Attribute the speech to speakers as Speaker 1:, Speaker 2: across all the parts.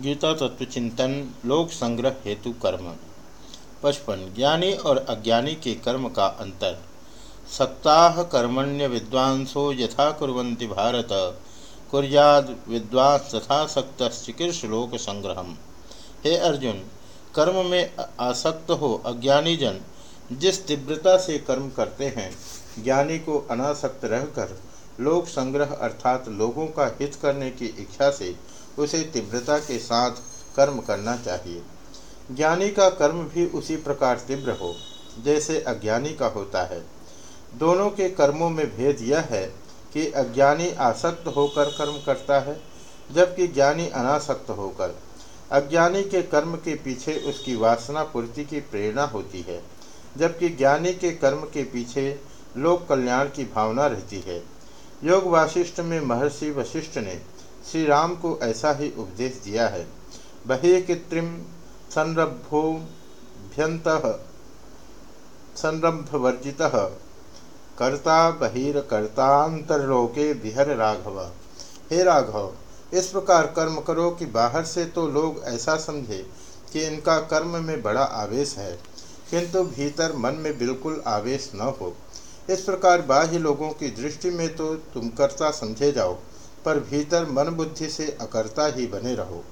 Speaker 1: गीता तत्व चिंतन, लोक संग्रह हेतु कर्म। पचपन, ज्ञानी और अज्ञानी के कर्म का अंतर। सप्ताह कर्मण्य विद्वांसो यथा कुरंति भारत। कुर्याद विद्वांस तथा सक्त चिकीर्ष लोक संग्रह हे अर्जुन, कर्म में आसक्त हो अज्ञानी जन जिस तीव्रता से कर्म करते हैं, ज्ञानी को अनासक्त रहकर लोक संग्रह अर्थात लोगों का हित करने की इच्छा से उसे तीव्रता के साथ कर्म करना चाहिए। ज्ञानी का कर्म भी उसी प्रकार तीव्र हो, जैसे अज्ञानी का होता है। दोनों के कर्मों में भेद यह है कि अज्ञानी आसक्त होकर कर्म करता है, जबकि ज्ञानी अनासक्त होकर। अज्ञानी के कर्म के पीछे उसकी वासना पूर्ति की प्रेरणा होती है, जबकि ज्ञानी के कर्म के पीछे लोक कल्याण की भावना रहती है। योग वाशिष्ठ में महर्षि वशिष्ठ ने श्री राम को ऐसा ही उपदेश दिया है। बहे कृत्रिम संरभोभ्यंत संरभवर्जित। कर्ता बहिर्कर्तांतरलोके विहर राघव। हे राघव, इस प्रकार कर्म करो कि बाहर से तो लोग ऐसा समझे कि इनका कर्म में बड़ा आवेश है, किंतु भीतर मन में बिल्कुल आवेश न हो। इस प्रकार बाह्य लोगों की दृष्टि में तो तुम कर्ता समझे जाओ। पर भीतर मन बुद्धि से अकर्ता ही बने रहो।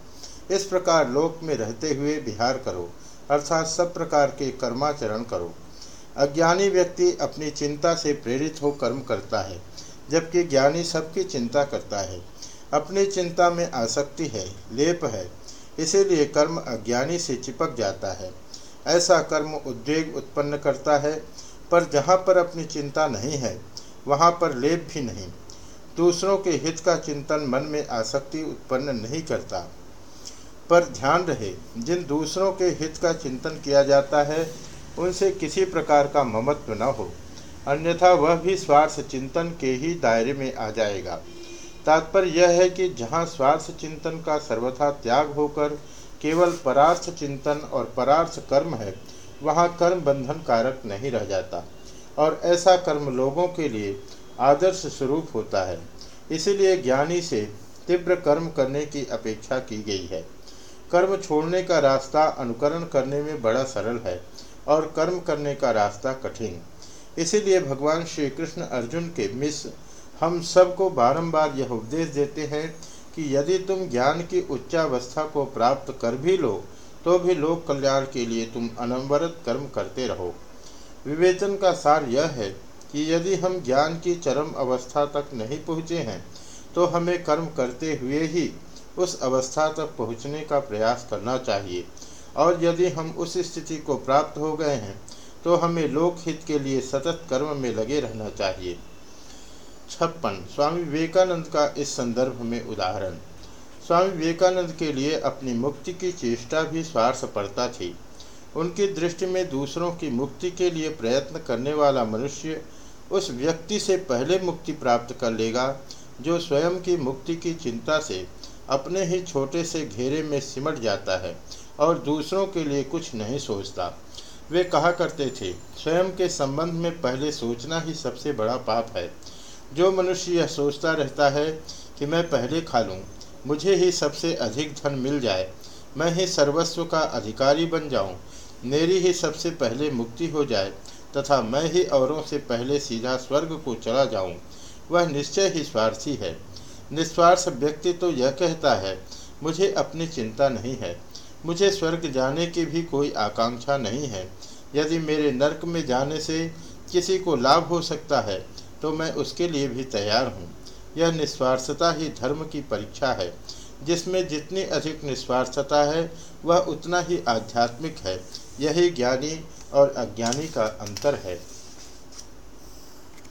Speaker 1: इस प्रकार लोक में रहते हुए विहार करो, अर्थात सब प्रकार के कर्माचरण करो। अज्ञानी व्यक्ति अपनी चिंता से प्रेरित हो कर्म करता है, जबकि ज्ञानी सबकी चिंता करता है। अपनी चिंता में आसक्ति है, लेप है, इसीलिए कर्म अज्ञानी से चिपक जाता है। ऐसा कर्म उद्वेग उत्पन्न करता है, पर जहाँ पर अपनी चिंता नहीं है, वहाँ पर लेप भी नहीं। दूसरों के हित का चिंतन मन में आसक्ति उत्पन्न नहीं करता। पर ध्यान रहे, जिन दूसरों के हित का चिंतन किया जाता है, उनसे किसी प्रकार का ममत्व न हो। अन्यथा वह भी स्वार्थ चिंतन के ही दायरे में आ जाएगा। तात्पर्य यह है कि जहाँ स्वार्थ चिंतन का सर्वथा त्याग होकर केवल परार्थ चिंतन और परार्थ कर्म है, वहाँ कर्म बंधन कारक नहीं रह जाता। और ऐसा कर्म लोगों के लिए आदर्श स्वरूप होता है। इसीलिए ज्ञानी से तीव्र कर्म करने की अपेक्षा की गई है। कर्म छोड़ने का रास्ता अनुकरण करने में बड़ा सरल है और कर्म करने का रास्ता कठिन। इसीलिए भगवान श्री कृष्ण अर्जुन के मिस हम सबको बारंबार यह उपदेश देते हैं कि यदि तुम ज्ञान की उच्चावस्था को प्राप्त कर भी लो तो भी लोक कल्याण के लिए तुम अनवरत कर्म करते रहो। विवेचन का सार यह है कि यदि हम ज्ञान की चरम अवस्था तक नहीं पहुँचे हैं तो हमें कर्म करते हुए ही उस अवस्था तक पहुँचने का प्रयास करना चाहिए। और यदि हम उस स्थिति को प्राप्त हो गए हैं तो हमें लोकहित के लिए सतत कर्म में लगे रहना चाहिए। छप्पन, स्वामी विवेकानंद का इस संदर्भ में उदाहरण। स्वामी विवेकानंद के लिए अपनी मुक्ति की चेष्टा भी स्वार्थपरता थी। उनकी दृष्टि में दूसरों की मुक्ति के लिए प्रयत्न करने वाला मनुष्य उस व्यक्ति से पहले मुक्ति प्राप्त कर लेगा, जो स्वयं की मुक्ति की चिंता से अपने ही छोटे से घेरे में सिमट जाता है और दूसरों के लिए कुछ नहीं सोचता। वे कहा करते थे, स्वयं के संबंध में पहले सोचना ही सबसे बड़ा पाप है। जो मनुष्य यह सोचता रहता है कि मैं पहले खा लूँ, मुझे ही सबसे अधिक धन मिल जाए, मैं ही सर्वस्व का अधिकारी बन जाऊँ मेरी ही सबसे पहले मुक्ति हो जाए तथा मैं ही औरों से पहले सीधा स्वर्ग को चला जाऊँ, वह निश्चय ही स्वार्थी है। निस्वार्थ व्यक्ति तो यह कहता है, मुझे अपनी चिंता नहीं है, मुझे स्वर्ग जाने की भी कोई आकांक्षा नहीं है। यदि मेरे नरक में जाने से किसी को लाभ हो सकता है तो मैं उसके लिए भी तैयार हूँ। यह निस्वार्थता ही धर्म की परीक्षा है। जिसमें जितनी अधिक निस्वार्थता है, वह उतना ही आध्यात्मिक है। यही ज्ञानी और अज्ञानी का अंतर है।